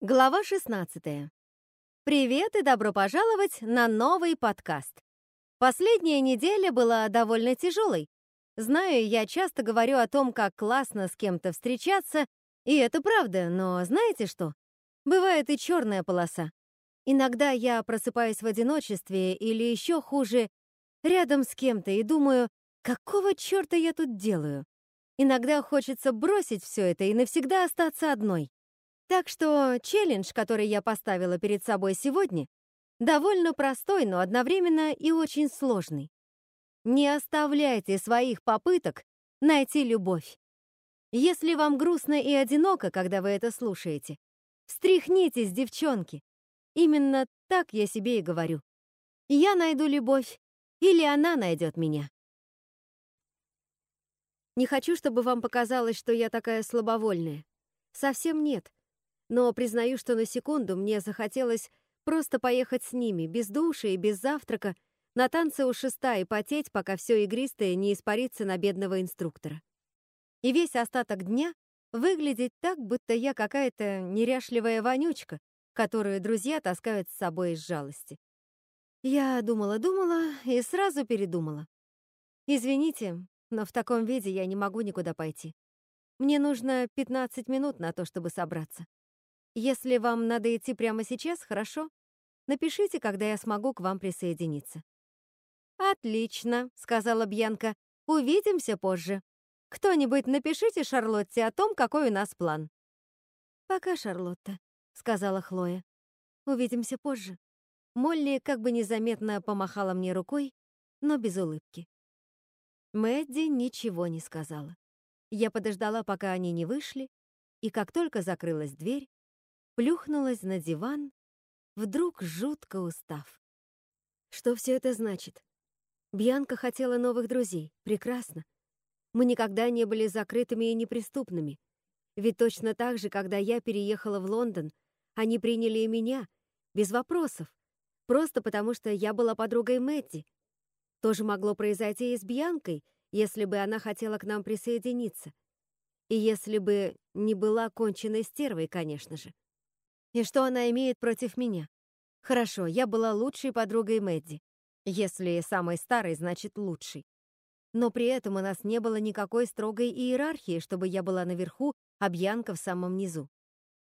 Глава 16. Привет и добро пожаловать на новый подкаст. Последняя неделя была довольно тяжелой. Знаю, я часто говорю о том, как классно с кем-то встречаться, и это правда, но знаете что? Бывает и черная полоса. Иногда я просыпаюсь в одиночестве или еще хуже, рядом с кем-то и думаю, какого черта я тут делаю? Иногда хочется бросить все это и навсегда остаться одной. Так что челлендж, который я поставила перед собой сегодня, довольно простой, но одновременно и очень сложный. Не оставляйте своих попыток найти любовь. Если вам грустно и одиноко, когда вы это слушаете, встряхнитесь, девчонки. Именно так я себе и говорю. Я найду любовь, или она найдет меня. Не хочу, чтобы вам показалось, что я такая слабовольная. Совсем нет но признаю, что на секунду мне захотелось просто поехать с ними, без души и без завтрака, на танцы у шеста и потеть, пока все игристое не испарится на бедного инструктора. И весь остаток дня выглядеть так, будто я какая-то неряшливая вонючка, которую друзья таскают с собой из жалости. Я думала-думала и сразу передумала. Извините, но в таком виде я не могу никуда пойти. Мне нужно 15 минут на то, чтобы собраться. Если вам надо идти прямо сейчас, хорошо? Напишите, когда я смогу к вам присоединиться». «Отлично», — сказала Бьянка. «Увидимся позже. Кто-нибудь напишите Шарлотте о том, какой у нас план». «Пока, Шарлотта», — сказала Хлоя. «Увидимся позже». Молли как бы незаметно помахала мне рукой, но без улыбки. Мэдди ничего не сказала. Я подождала, пока они не вышли, и как только закрылась дверь, плюхнулась на диван, вдруг жутко устав. Что все это значит? Бьянка хотела новых друзей. Прекрасно. Мы никогда не были закрытыми и неприступными. Ведь точно так же, когда я переехала в Лондон, они приняли и меня, без вопросов, просто потому что я была подругой Мэтти. Тоже могло произойти и с Бьянкой, если бы она хотела к нам присоединиться. И если бы не была конченной стервой, конечно же. И что она имеет против меня? Хорошо, я была лучшей подругой Мэдди. Если самой старой, значит лучшей. Но при этом у нас не было никакой строгой иерархии, чтобы я была наверху, а Бьянка в самом низу.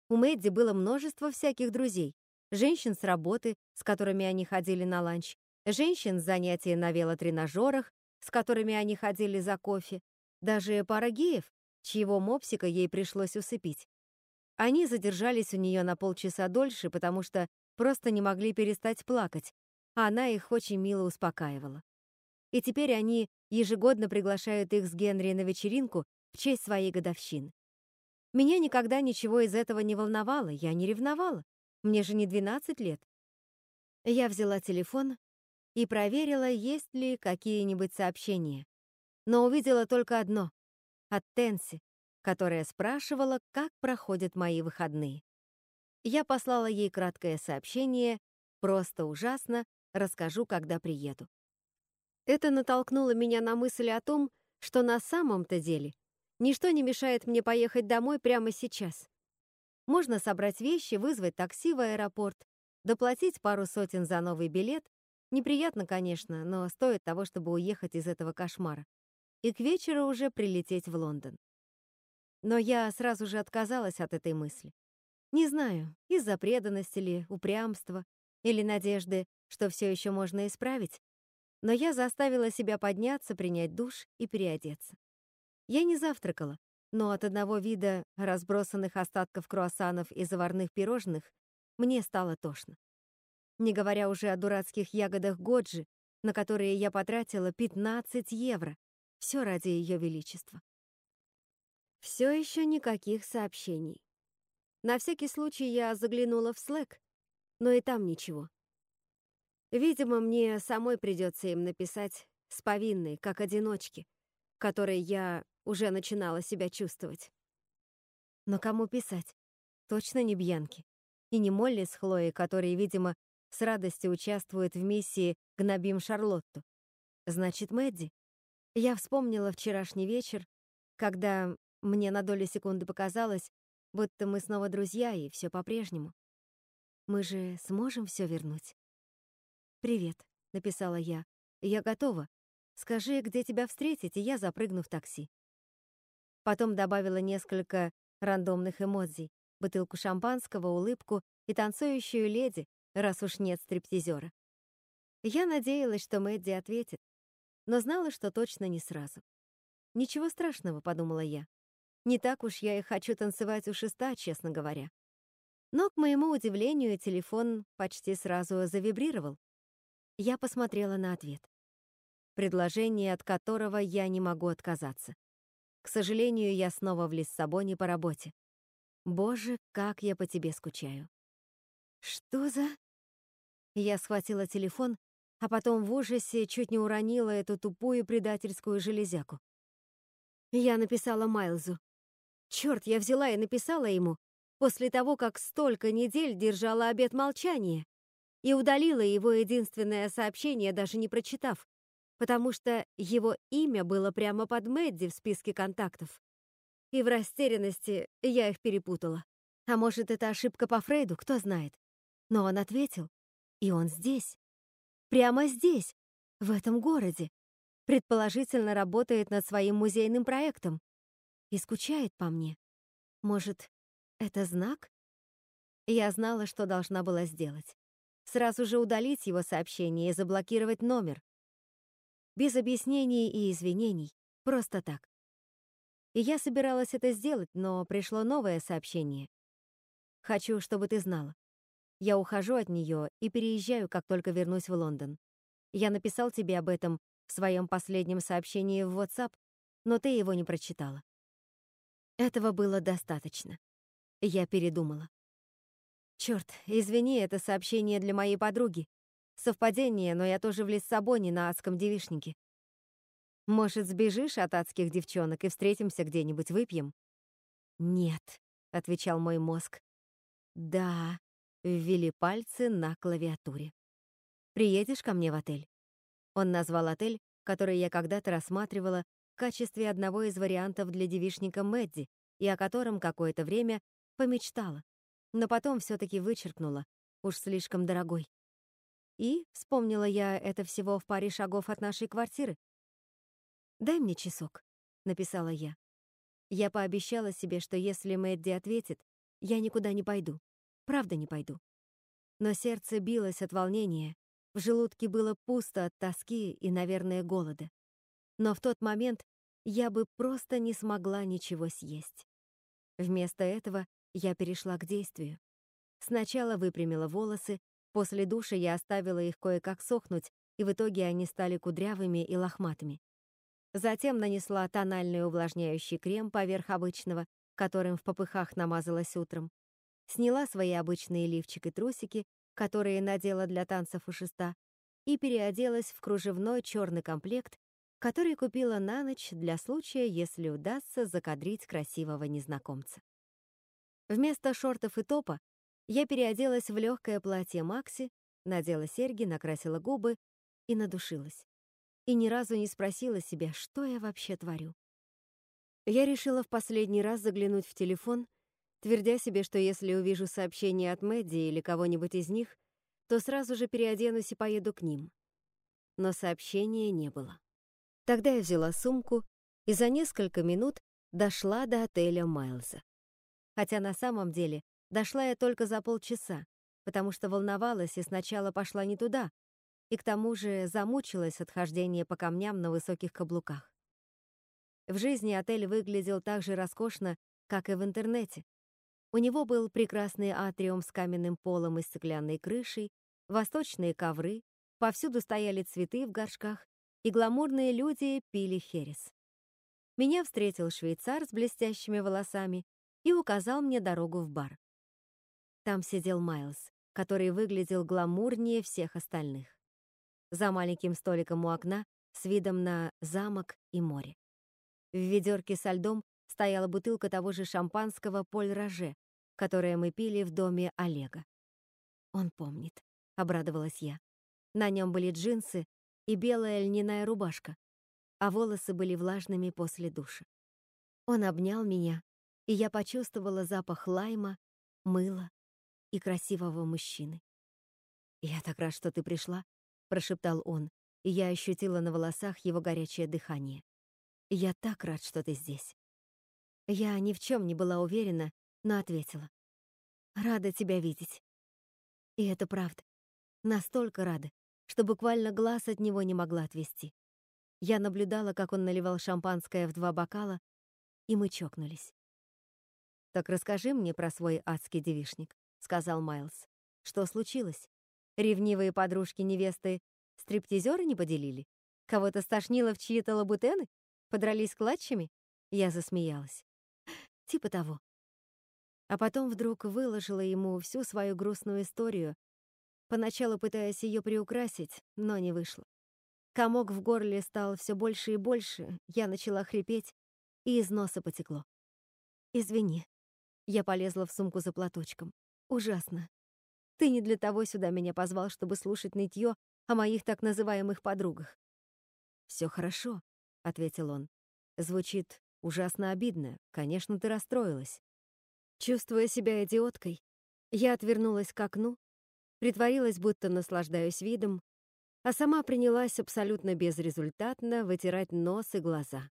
У Мэдди было множество всяких друзей. Женщин с работы, с которыми они ходили на ланч, женщин с занятий на велотренажерах, с которыми они ходили за кофе, даже пара геев, чьего мопсика ей пришлось усыпить. Они задержались у нее на полчаса дольше, потому что просто не могли перестать плакать, а она их очень мило успокаивала. И теперь они ежегодно приглашают их с Генри на вечеринку в честь своей годовщины. Меня никогда ничего из этого не волновало, я не ревновала. Мне же не 12 лет. Я взяла телефон и проверила, есть ли какие-нибудь сообщения. Но увидела только одно — от Тенси, которая спрашивала, как проходят мои выходные. Я послала ей краткое сообщение «Просто ужасно, расскажу, когда приеду». Это натолкнуло меня на мысль о том, что на самом-то деле ничто не мешает мне поехать домой прямо сейчас. Можно собрать вещи, вызвать такси в аэропорт, доплатить пару сотен за новый билет. Неприятно, конечно, но стоит того, чтобы уехать из этого кошмара. И к вечеру уже прилететь в Лондон. Но я сразу же отказалась от этой мысли. Не знаю, из-за преданности ли, упрямства или надежды, что все еще можно исправить, но я заставила себя подняться, принять душ и переодеться. Я не завтракала, но от одного вида разбросанных остатков круассанов и заварных пирожных мне стало тошно. Не говоря уже о дурацких ягодах Годжи, на которые я потратила 15 евро. Все ради ее величества. Все еще никаких сообщений. На всякий случай я заглянула в Slack, но и там ничего. Видимо, мне самой придется им написать с повинной, как одиночке, которой я уже начинала себя чувствовать. Но кому писать? Точно не Бьянки. И не Молли с Хлоей, которые, видимо, с радостью участвуют в миссии «Гнобим Шарлотту». Значит, Мэдди. Я вспомнила вчерашний вечер, когда мне на долю секунды показалось, будто мы снова друзья и все по-прежнему. Мы же сможем все вернуть. «Привет», — написала я. «Я готова. Скажи, где тебя встретить, и я запрыгну в такси». Потом добавила несколько рандомных эмодзий, бутылку шампанского, улыбку и танцующую леди, раз уж нет стриптизера. Я надеялась, что Мэдди ответит, но знала, что точно не сразу. «Ничего страшного», — подумала я. «Не так уж я и хочу танцевать у шеста, честно говоря». Но, к моему удивлению, телефон почти сразу завибрировал. Я посмотрела на ответ. Предложение, от которого я не могу отказаться. К сожалению, я снова в Лиссабоне по работе. Боже, как я по тебе скучаю. Что за... Я схватила телефон, а потом в ужасе чуть не уронила эту тупую предательскую железяку. Я написала Майлзу. Черт, я взяла и написала ему, после того, как столько недель держала обет молчания, и удалила его единственное сообщение, даже не прочитав, потому что его имя было прямо под Мэдди в списке контактов. И в растерянности я их перепутала. А может, это ошибка по Фрейду, кто знает. Но он ответил, и он здесь. Прямо здесь, в этом городе. Предположительно, работает над своим музейным проектом. И скучает по мне. Может, это знак? Я знала, что должна была сделать. Сразу же удалить его сообщение и заблокировать номер. Без объяснений и извинений. Просто так. И я собиралась это сделать, но пришло новое сообщение. Хочу, чтобы ты знала. Я ухожу от нее и переезжаю, как только вернусь в Лондон. Я написал тебе об этом в своем последнем сообщении в WhatsApp, но ты его не прочитала. Этого было достаточно. Я передумала. Черт, извини, это сообщение для моей подруги. Совпадение, но я тоже в Лиссабоне на адском девишнике. Может, сбежишь от адских девчонок и встретимся где-нибудь, выпьем? Нет, отвечал мой мозг. Да, ввели пальцы на клавиатуре. Приедешь ко мне в отель? Он назвал отель, который я когда-то рассматривала качестве одного из вариантов для девишника Мэдди и о котором какое-то время Помечтала, но потом все-таки вычеркнула, уж слишком дорогой. И, вспомнила я, это всего в паре шагов от нашей квартиры. «Дай мне часок», — написала я. Я пообещала себе, что если Мэдди ответит, я никуда не пойду. Правда не пойду. Но сердце билось от волнения, в желудке было пусто от тоски и, наверное, голода. Но в тот момент я бы просто не смогла ничего съесть. Вместо этого я перешла к действию. Сначала выпрямила волосы, после душа я оставила их кое-как сохнуть, и в итоге они стали кудрявыми и лохматыми. Затем нанесла тональный увлажняющий крем поверх обычного, которым в попыхах намазалась утром. Сняла свои обычные лифчик и трусики, которые надела для танцев у шеста, и переоделась в кружевной черный комплект, который купила на ночь для случая, если удастся закадрить красивого незнакомца. Вместо шортов и топа я переоделась в легкое платье Макси, надела серьги, накрасила губы и надушилась. И ни разу не спросила себя, что я вообще творю. Я решила в последний раз заглянуть в телефон, твердя себе, что если увижу сообщение от Мэдди или кого-нибудь из них, то сразу же переоденусь и поеду к ним. Но сообщения не было. Тогда я взяла сумку и за несколько минут дошла до отеля Майлза хотя на самом деле дошла я только за полчаса, потому что волновалась и сначала пошла не туда, и к тому же замучилась от хождения по камням на высоких каблуках. В жизни отель выглядел так же роскошно, как и в интернете. У него был прекрасный атриум с каменным полом и стеклянной крышей, восточные ковры, повсюду стояли цветы в горшках, и гламурные люди пили херес. Меня встретил швейцар с блестящими волосами и указал мне дорогу в бар. Там сидел Майлз, который выглядел гламурнее всех остальных. За маленьким столиком у окна с видом на замок и море. В ведерке со льдом стояла бутылка того же шампанского Поль-Роже, которое мы пили в доме Олега. «Он помнит», — обрадовалась я. На нем были джинсы и белая льняная рубашка, а волосы были влажными после душа. Он обнял меня и я почувствовала запах лайма, мыла и красивого мужчины. «Я так рад, что ты пришла», — прошептал он, и я ощутила на волосах его горячее дыхание. «Я так рад, что ты здесь». Я ни в чем не была уверена, но ответила. «Рада тебя видеть». И это правда. Настолько рада, что буквально глаз от него не могла отвести. Я наблюдала, как он наливал шампанское в два бокала, и мы чокнулись. «Так расскажи мне про свой адский девишник», — сказал Майлз. «Что случилось? Ревнивые подружки невесты стриптизеры не поделили? Кого-то стошнило в чьи-то лабутены? Подрались клатчами?» Я засмеялась. Типа того. А потом вдруг выложила ему всю свою грустную историю, поначалу пытаясь ее приукрасить, но не вышло. Комок в горле стал все больше и больше, я начала хрипеть, и из носа потекло. «Извини». Я полезла в сумку за платочком. «Ужасно. Ты не для того сюда меня позвал, чтобы слушать нытье о моих так называемых подругах». «Все хорошо», — ответил он. «Звучит ужасно обидно. Конечно, ты расстроилась». Чувствуя себя идиоткой, я отвернулась к окну, притворилась, будто наслаждаюсь видом, а сама принялась абсолютно безрезультатно вытирать нос и глаза.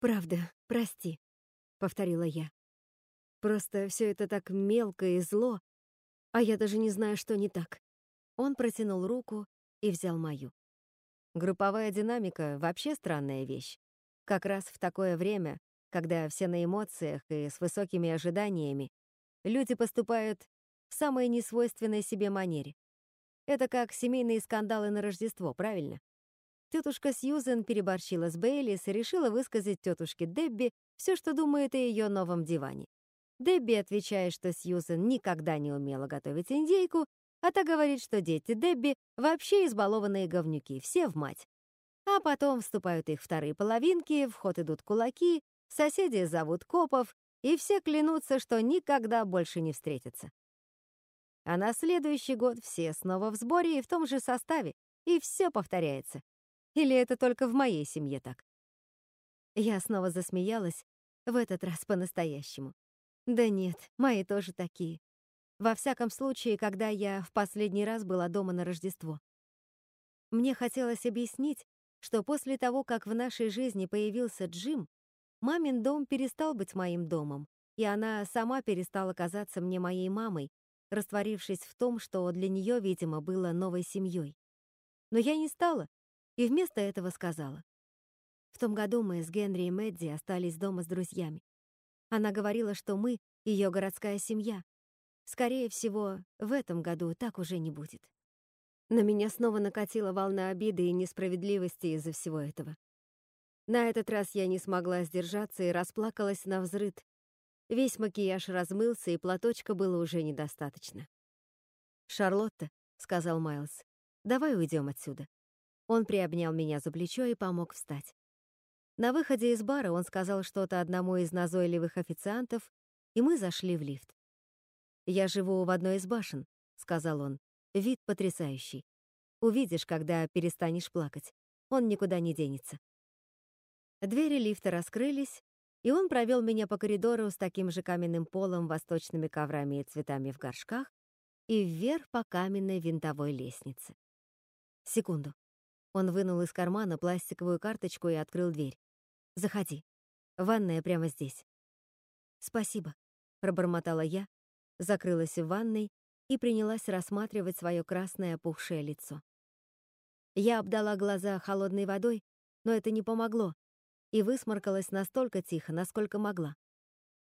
«Правда, прости», — повторила я. «Просто все это так мелко и зло, а я даже не знаю, что не так». Он протянул руку и взял мою. Групповая динамика — вообще странная вещь. Как раз в такое время, когда все на эмоциях и с высокими ожиданиями, люди поступают в самой несвойственной себе манере. Это как семейные скандалы на Рождество, правильно? Тетушка Сьюзен переборщила с Бейлис и решила высказать тетушке Дебби все, что думает о ее новом диване. Дебби отвечает, что Сьюзен никогда не умела готовить индейку, а та говорит, что дети Дебби вообще избалованные говнюки, все в мать. А потом вступают их вторые половинки, в ход идут кулаки, соседи зовут копов, и все клянутся, что никогда больше не встретятся. А на следующий год все снова в сборе и в том же составе, и все повторяется. Или это только в моей семье так? Я снова засмеялась, в этот раз по-настоящему. Да нет, мои тоже такие. Во всяком случае, когда я в последний раз была дома на Рождество. Мне хотелось объяснить, что после того, как в нашей жизни появился Джим, мамин дом перестал быть моим домом, и она сама перестала казаться мне моей мамой, растворившись в том, что для нее, видимо, было новой семьей. Но я не стала, и вместо этого сказала. В том году мы с Генри и Мэдди остались дома с друзьями. Она говорила, что мы — ее городская семья. Скорее всего, в этом году так уже не будет. На меня снова накатила волна обиды и несправедливости из-за всего этого. На этот раз я не смогла сдержаться и расплакалась на взрыд, Весь макияж размылся, и платочка было уже недостаточно. «Шарлотта», — сказал Майлз, — «давай уйдем отсюда». Он приобнял меня за плечо и помог встать. На выходе из бара он сказал что-то одному из назойливых официантов, и мы зашли в лифт. «Я живу в одной из башен», — сказал он. «Вид потрясающий. Увидишь, когда перестанешь плакать. Он никуда не денется». Двери лифта раскрылись, и он провел меня по коридору с таким же каменным полом, восточными коврами и цветами в горшках и вверх по каменной винтовой лестнице. Секунду. Он вынул из кармана пластиковую карточку и открыл дверь. «Заходи. Ванная прямо здесь». «Спасибо», — пробормотала я, закрылась в ванной и принялась рассматривать свое красное опухшее лицо. Я обдала глаза холодной водой, но это не помогло, и высморкалась настолько тихо, насколько могла.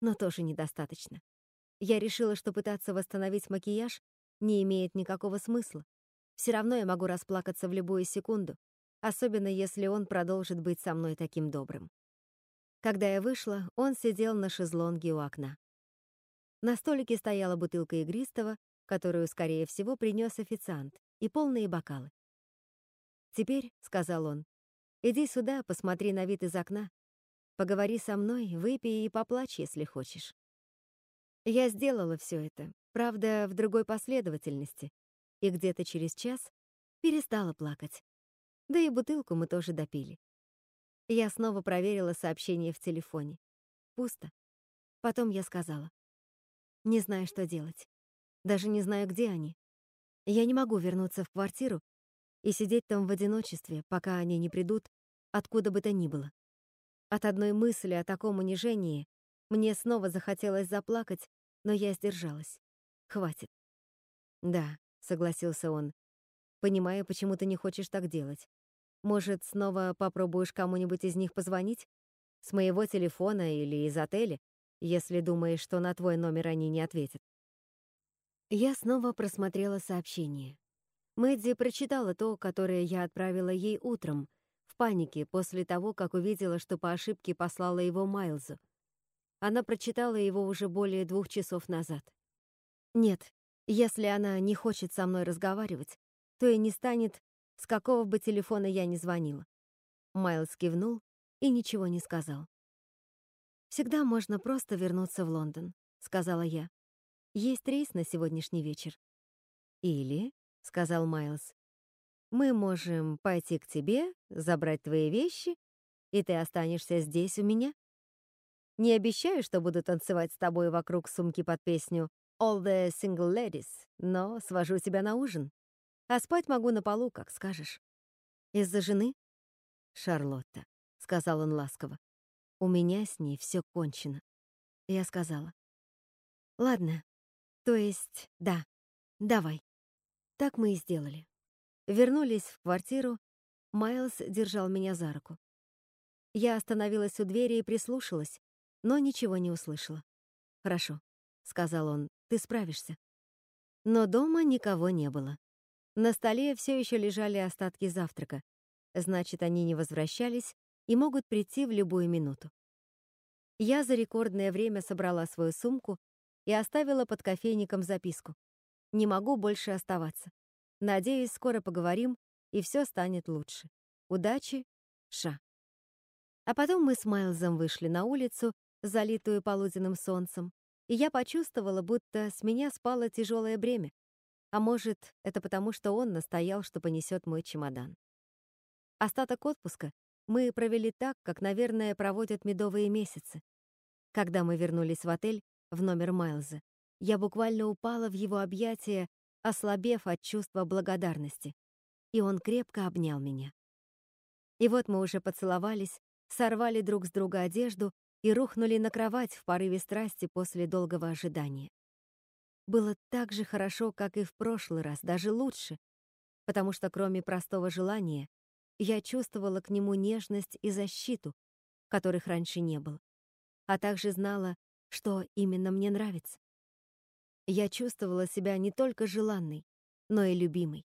Но тоже недостаточно. Я решила, что пытаться восстановить макияж не имеет никакого смысла. Все равно я могу расплакаться в любую секунду, особенно если он продолжит быть со мной таким добрым. Когда я вышла, он сидел на шезлонге у окна. На столике стояла бутылка игристого, которую, скорее всего, принес официант, и полные бокалы. «Теперь», — сказал он, Иди сюда, посмотри на вид из окна. Поговори со мной, выпей и поплачь, если хочешь. Я сделала все это, правда, в другой последовательности, и где-то через час перестала плакать. Да и бутылку мы тоже допили. Я снова проверила сообщение в телефоне. Пусто. Потом я сказала. Не знаю, что делать. Даже не знаю, где они. Я не могу вернуться в квартиру и сидеть там в одиночестве, пока они не придут, откуда бы то ни было. От одной мысли о таком унижении мне снова захотелось заплакать, но я сдержалась. Хватит. Да, согласился он. Понимаю, почему ты не хочешь так делать. Может, снова попробуешь кому-нибудь из них позвонить? С моего телефона или из отеля, если думаешь, что на твой номер они не ответят. Я снова просмотрела сообщение. Мэдди прочитала то, которое я отправила ей утром, в панике после того, как увидела, что по ошибке послала его Майлзу. Она прочитала его уже более двух часов назад. Нет, если она не хочет со мной разговаривать, то и не станет, с какого бы телефона я ни звонила. Майлз кивнул и ничего не сказал. «Всегда можно просто вернуться в Лондон», — сказала я. «Есть рейс на сегодняшний вечер». «Или», — сказал Майлз, «мы можем пойти к тебе, забрать твои вещи, и ты останешься здесь у меня. Не обещаю, что буду танцевать с тобой вокруг сумки под песню «All the single ladies», но свожу тебя на ужин. А спать могу на полу, как скажешь. Из-за жены? Шарлотта, сказал он ласково. У меня с ней все кончено. Я сказала. Ладно. То есть, да. Давай. Так мы и сделали. Вернулись в квартиру. Майлз держал меня за руку. Я остановилась у двери и прислушалась, но ничего не услышала. «Хорошо», — сказал он, — «ты справишься». Но дома никого не было. На столе все еще лежали остатки завтрака. Значит, они не возвращались и могут прийти в любую минуту. Я за рекордное время собрала свою сумку и оставила под кофейником записку. Не могу больше оставаться. Надеюсь, скоро поговорим, и все станет лучше. Удачи, Ша. А потом мы с Майлзом вышли на улицу, залитую полуденным солнцем, и я почувствовала, будто с меня спало тяжелое бремя. А может, это потому, что он настоял, что понесет мой чемодан. Остаток отпуска мы провели так, как, наверное, проводят медовые месяцы. Когда мы вернулись в отель, в номер Майлза, я буквально упала в его объятия, ослабев от чувства благодарности, и он крепко обнял меня. И вот мы уже поцеловались, сорвали друг с друга одежду и рухнули на кровать в порыве страсти после долгого ожидания было так же хорошо, как и в прошлый раз, даже лучше, потому что кроме простого желания я чувствовала к нему нежность и защиту, которых раньше не было, а также знала, что именно мне нравится. Я чувствовала себя не только желанной, но и любимой.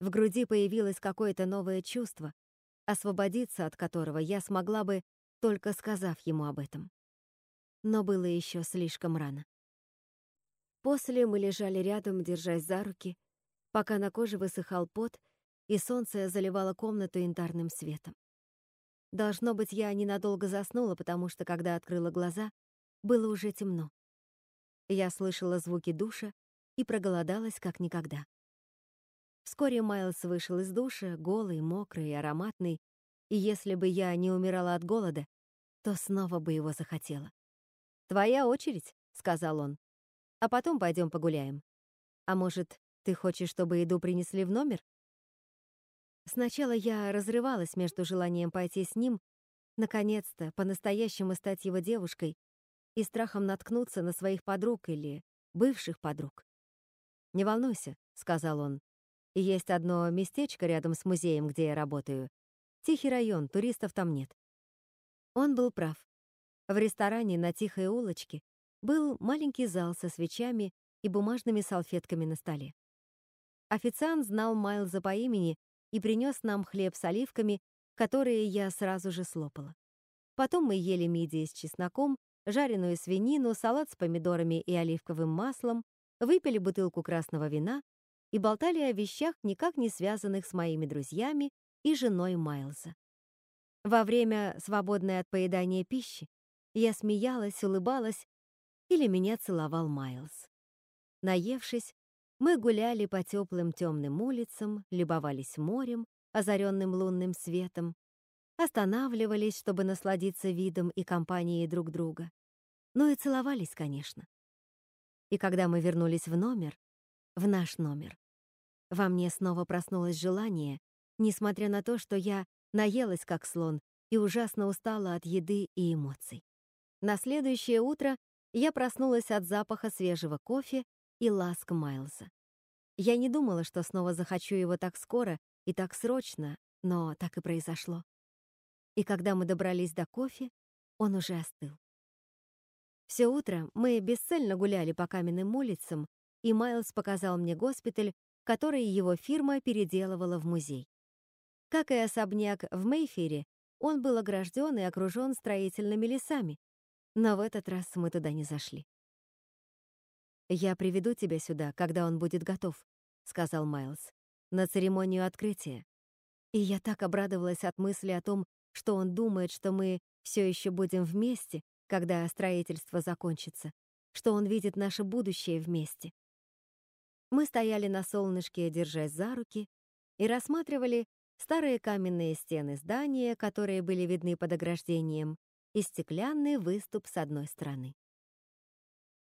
В груди появилось какое-то новое чувство, освободиться от которого я смогла бы, только сказав ему об этом. Но было еще слишком рано. После мы лежали рядом, держась за руки, пока на коже высыхал пот, и солнце заливало комнату янтарным светом. Должно быть, я ненадолго заснула, потому что, когда открыла глаза, было уже темно. Я слышала звуки душа и проголодалась как никогда. Вскоре Майлз вышел из душа, голый, мокрый и ароматный, и если бы я не умирала от голода, то снова бы его захотела. «Твоя очередь», — сказал он а потом пойдем погуляем. А может, ты хочешь, чтобы еду принесли в номер? Сначала я разрывалась между желанием пойти с ним, наконец-то, по-настоящему стать его девушкой, и страхом наткнуться на своих подруг или бывших подруг. «Не волнуйся», — сказал он. «Есть одно местечко рядом с музеем, где я работаю. Тихий район, туристов там нет». Он был прав. В ресторане на тихой улочке был маленький зал со свечами и бумажными салфетками на столе. Официант знал Майлза по имени и принес нам хлеб с оливками, которые я сразу же слопала. Потом мы ели мидии с чесноком, жареную свинину, салат с помидорами и оливковым маслом, выпили бутылку красного вина и болтали о вещах, никак не связанных с моими друзьями и женой Майлза. Во время, свободной от поедания пищи, я смеялась, улыбалась или меня целовал Майлз. Наевшись, мы гуляли по теплым темным улицам, любовались морем, озаренным лунным светом, останавливались, чтобы насладиться видом и компанией друг друга. Ну и целовались, конечно. И когда мы вернулись в номер, в наш номер, во мне снова проснулось желание, несмотря на то, что я наелась как слон и ужасно устала от еды и эмоций. На следующее утро я проснулась от запаха свежего кофе и ласк Майлза. Я не думала, что снова захочу его так скоро и так срочно, но так и произошло. И когда мы добрались до кофе, он уже остыл. Все утро мы бесцельно гуляли по каменным улицам, и Майлз показал мне госпиталь, который его фирма переделывала в музей. Как и особняк в Мейфере, он был огражден и окружен строительными лесами, но в этот раз мы туда не зашли. «Я приведу тебя сюда, когда он будет готов», — сказал Майлз, «на церемонию открытия». И я так обрадовалась от мысли о том, что он думает, что мы все еще будем вместе, когда строительство закончится, что он видит наше будущее вместе. Мы стояли на солнышке, держась за руки, и рассматривали старые каменные стены здания, которые были видны под ограждением, и стеклянный выступ с одной стороны.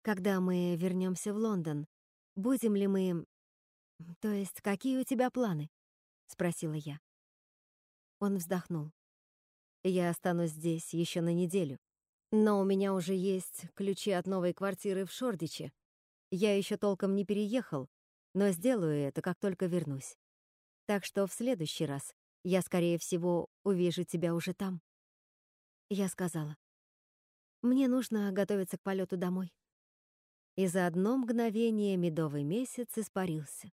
Когда мы вернемся в Лондон, будем ли мы... То есть, какие у тебя планы? Спросила я. Он вздохнул. Я останусь здесь еще на неделю. Но у меня уже есть ключи от новой квартиры в Шордиче. Я еще толком не переехал, но сделаю это, как только вернусь. Так что в следующий раз я, скорее всего, увижу тебя уже там. Я сказала. Мне нужно готовиться к полету домой и за одно мгновение медовый месяц испарился.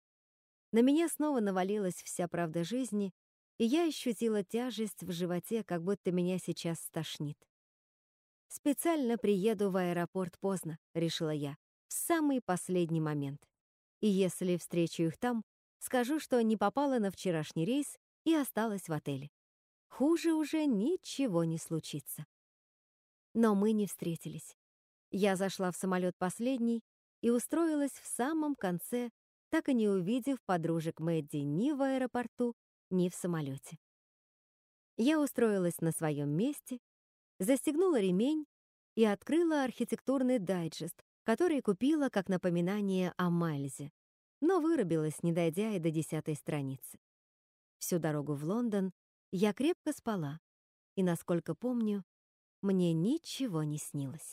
На меня снова навалилась вся правда жизни, и я ощутила тяжесть в животе, как будто меня сейчас стошнит. «Специально приеду в аэропорт поздно», — решила я, в самый последний момент. И если встречу их там, скажу, что не попала на вчерашний рейс и осталась в отеле. Хуже уже ничего не случится. Но мы не встретились. Я зашла в самолет последний и устроилась в самом конце, так и не увидев подружек Мэдди ни в аэропорту, ни в самолете. Я устроилась на своем месте, застегнула ремень и открыла архитектурный дайджест, который купила как напоминание о Майлзе, но вырубилась, не дойдя и до десятой страницы. Всю дорогу в Лондон я крепко спала, и, насколько помню, мне ничего не снилось.